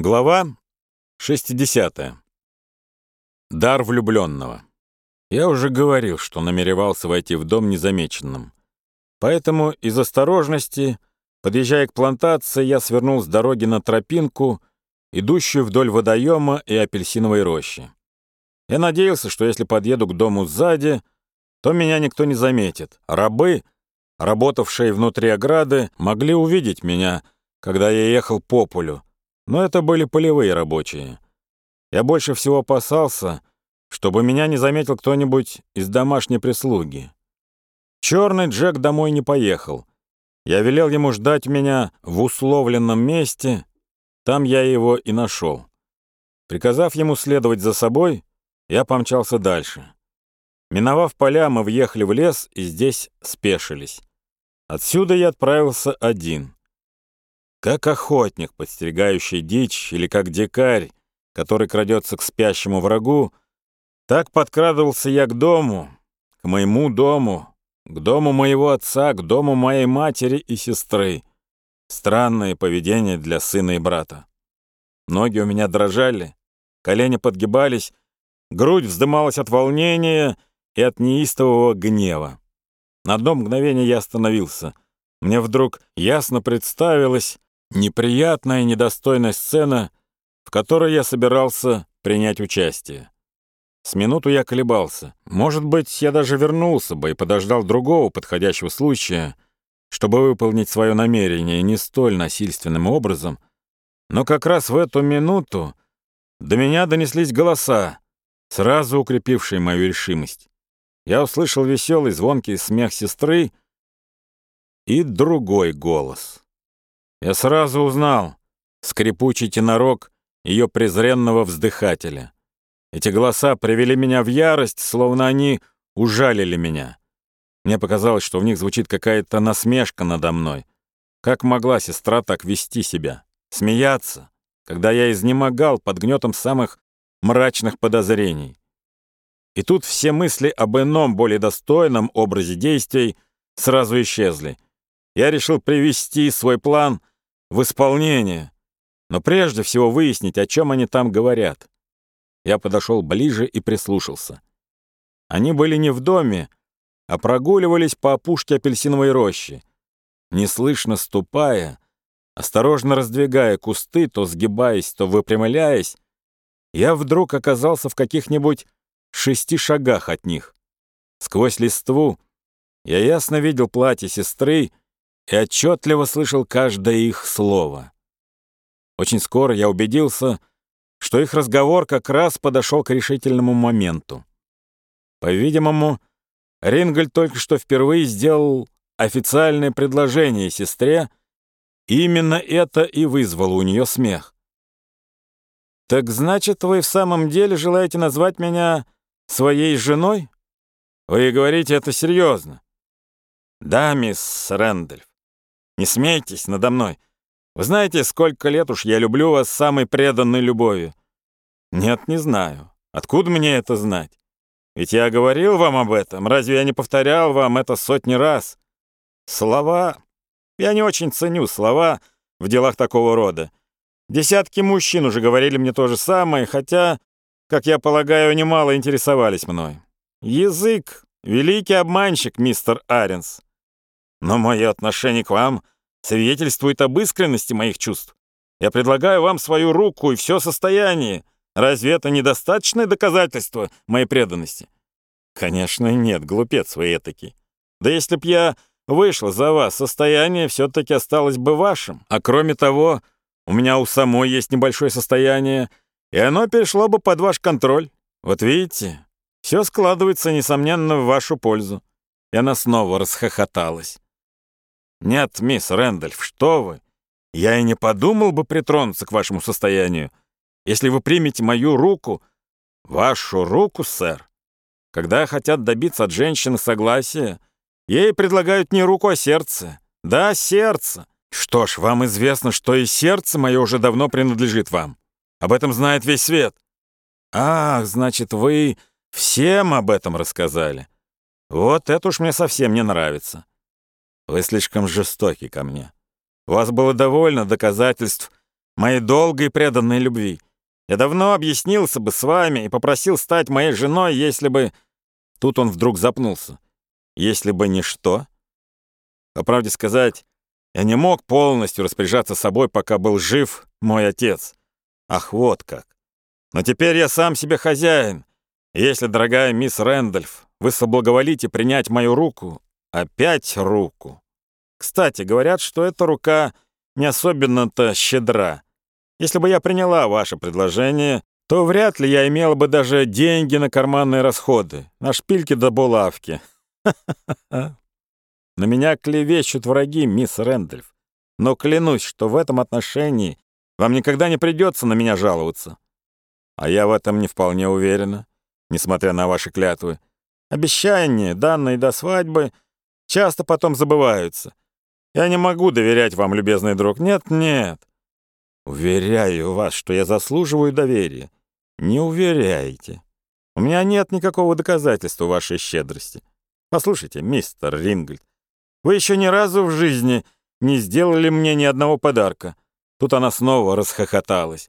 Глава 60. Дар влюбленного. Я уже говорил, что намеревался войти в дом незамеченным. Поэтому из осторожности, подъезжая к плантации, я свернул с дороги на тропинку, идущую вдоль водоема и апельсиновой рощи. Я надеялся, что если подъеду к дому сзади, то меня никто не заметит. Рабы, работавшие внутри ограды, могли увидеть меня, когда я ехал по полю, но это были полевые рабочие. Я больше всего опасался, чтобы меня не заметил кто-нибудь из домашней прислуги. Черный Джек домой не поехал. Я велел ему ждать меня в условленном месте, там я его и нашел. Приказав ему следовать за собой, я помчался дальше. Миновав поля, мы въехали в лес и здесь спешились. Отсюда я отправился один. Как охотник, подстерегающий дичь, или как дикарь, который крадется к спящему врагу, так подкрадывался я к дому, к моему дому, к дому моего отца, к дому моей матери и сестры. Странное поведение для сына и брата. Ноги у меня дрожали, колени подгибались, грудь вздымалась от волнения и от неистового гнева. На одно мгновение я остановился. Мне вдруг ясно представилось, неприятная и недостойная сцена, в которой я собирался принять участие. С минуту я колебался. Может быть, я даже вернулся бы и подождал другого подходящего случая, чтобы выполнить свое намерение не столь насильственным образом. Но как раз в эту минуту до меня донеслись голоса, сразу укрепившие мою решимость. Я услышал веселый звонкий смех сестры и другой голос. Я сразу узнал скрипучий тенорок ее презренного вздыхателя. Эти голоса привели меня в ярость, словно они ужалили меня. Мне показалось, что в них звучит какая-то насмешка надо мной. Как могла сестра так вести себя? Смеяться, когда я изнемогал под гнетом самых мрачных подозрений. И тут все мысли об ином, более достойном образе действий сразу исчезли. Я решил привести свой план в исполнение, но прежде всего выяснить, о чем они там говорят. Я подошел ближе и прислушался. Они были не в доме, а прогуливались по опушке апельсиновой рощи. Неслышно ступая, осторожно раздвигая кусты, то сгибаясь, то выпрямляясь, я вдруг оказался в каких-нибудь шести шагах от них. Сквозь листву я ясно видел платье сестры и отчетливо слышал каждое их слово. Очень скоро я убедился, что их разговор как раз подошел к решительному моменту. По-видимому, Рингель только что впервые сделал официальное предложение сестре, и именно это и вызвало у нее смех. «Так значит, вы в самом деле желаете назвать меня своей женой? Вы говорите это серьезно?» «Да, мисс Рэндольф. Не смейтесь надо мной. Вы знаете, сколько лет уж я люблю вас самой преданной любовью? Нет, не знаю. Откуда мне это знать? Ведь я говорил вам об этом. Разве я не повторял вам это сотни раз? Слова... Я не очень ценю слова в делах такого рода. Десятки мужчин уже говорили мне то же самое, хотя, как я полагаю, немало интересовались мной. Язык — великий обманщик, мистер Аренс. Но мое отношение к вам свидетельствует об искренности моих чувств. Я предлагаю вам свою руку и все состояние. Разве это недостаточное доказательство моей преданности? Конечно, нет, глупец вы этакий. Да если б я вышел за вас, состояние все-таки осталось бы вашим. А кроме того, у меня у самой есть небольшое состояние, и оно перешло бы под ваш контроль. Вот видите, все складывается, несомненно, в вашу пользу. И она снова расхохоталась. «Нет, мисс Рэндольф, что вы? Я и не подумал бы притронуться к вашему состоянию, если вы примете мою руку, вашу руку, сэр. Когда хотят добиться от женщины согласия, ей предлагают не руку, а сердце. Да, сердце. Что ж, вам известно, что и сердце мое уже давно принадлежит вам. Об этом знает весь свет. Ах, значит, вы всем об этом рассказали. Вот это уж мне совсем не нравится. Вы слишком жестоки ко мне. У вас было довольно доказательств моей долгой преданной любви. Я давно объяснился бы с вами и попросил стать моей женой, если бы...» Тут он вдруг запнулся. «Если бы не что?» По правде сказать, я не мог полностью распоряжаться собой, пока был жив мой отец. Ах, вот как. Но теперь я сам себе хозяин. Если, дорогая мисс Рэндольф, вы соблаговолите принять мою руку, опять руку. Кстати, говорят, что эта рука не особенно-то щедра. Если бы я приняла ваше предложение, то вряд ли я имела бы даже деньги на карманные расходы, на шпильки до булавки. На меня клевещут враги, мисс Рэндольф. Но клянусь, что в этом отношении вам никогда не придется на меня жаловаться. А я в этом не вполне уверена, несмотря на ваши клятвы. Обещания, данные до свадьбы, часто потом забываются. Я не могу доверять вам, любезный друг. Нет, нет. Уверяю вас, что я заслуживаю доверия. Не уверяйте. У меня нет никакого доказательства вашей щедрости. Послушайте, мистер Рингольд, вы еще ни разу в жизни не сделали мне ни одного подарка. Тут она снова расхохоталась.